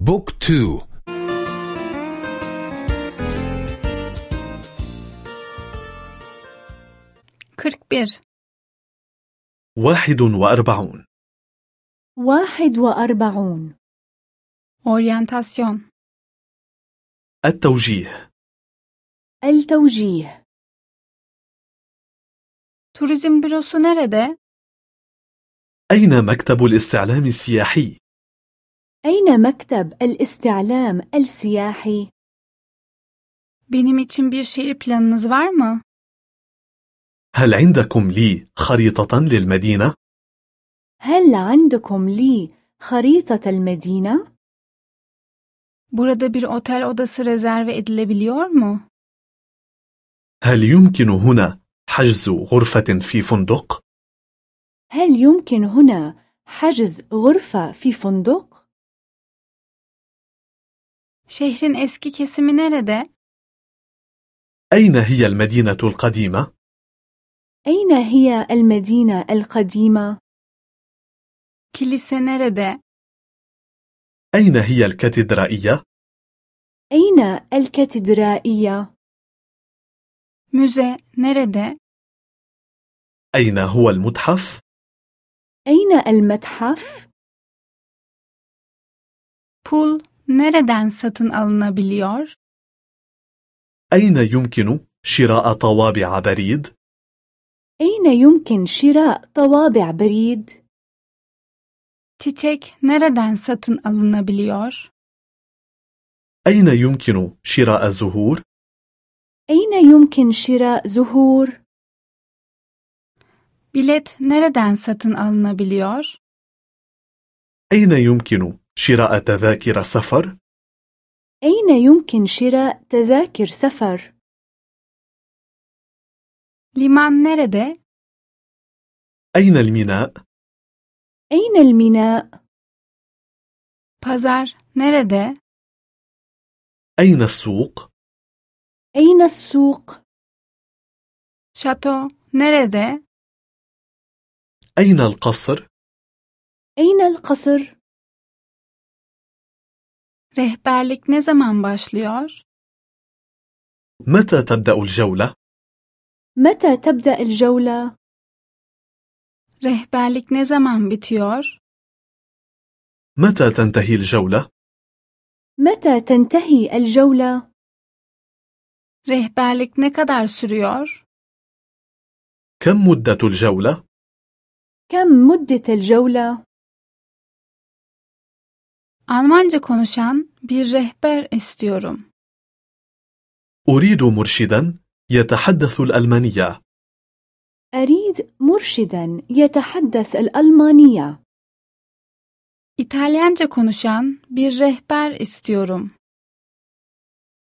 بوك تو. kırk bir واحد وأربعون. واحد وأربعون. oryantasyon التوجيه. التوجيه. turizm bürosu nerede أين مكتب الاستعلام السياحي؟ أين مكتب الاستعلام السياحي؟ benim için bir şehir planınız var mı هل عندكم لي خريطة للمدينة؟ هل عندكم لي خريطة المدينة؟ burada bir otel odası rezerve edilebiliyor mu هل يمكن هنا حجز غرفة في فندق؟ هل يمكن هنا حجز غرفة في فندق؟ Şehrin eski kesimi nerede أين هي المدينة القديمة؟ أين هي المدينة القديمة؟ kilise nerede أين هي الكاتدرائية؟ أين الكاتدرائية؟ müze nerede أين هو المتحف؟ أين المتحف؟ pul Nereden satın alınabiliyor? أين يمكن شراء طوابع بريد؟ أين يمكن شراء طوابع بريد؟ تيتك nereden satın alınabiliyor? أين يمكن شراء زهور؟ أين يمكن شراء زهور؟ بليت nereden satın alınabiliyor? أين يمكن شراء تذاكر سفر؟ أين يمكن شراء تذاكر سفر؟ liman nerede أين الميناء؟ أين الميناء؟ pazar nerede أين السوق؟ أين السوق؟ şato nerede أين القصر؟ أين القصر؟ Rehberlik ne zaman başlıyor متى تبدأ الجولة؟ متى تبدأ الجولة؟ rehberlik ne zaman bitiyor متى تنتهي الجولة؟ متى تنتهي الجولة؟ rehberlik ne kadar sürüyor كم مدة الجولة؟ كم مدة الجولة؟ Almanca konuşan bir rehber istiyorum. أريد مرشدا يتحدث الألمانية أريد مرشدا يتحدث الألمانية. İtalyanca konuşan bir rehber istiyorum.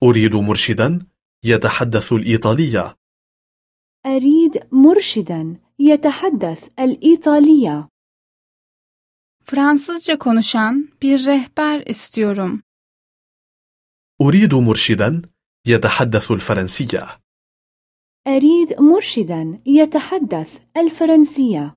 أريد مرشدا يتحدث الإيطالية أريد مرشدا يتحدث الإيطالية. Fransızca konuşan bir rehber istiyorum. أريد مرشدا يتحدث الفرنسية أريد مرشدا يتحدث الفرنسية.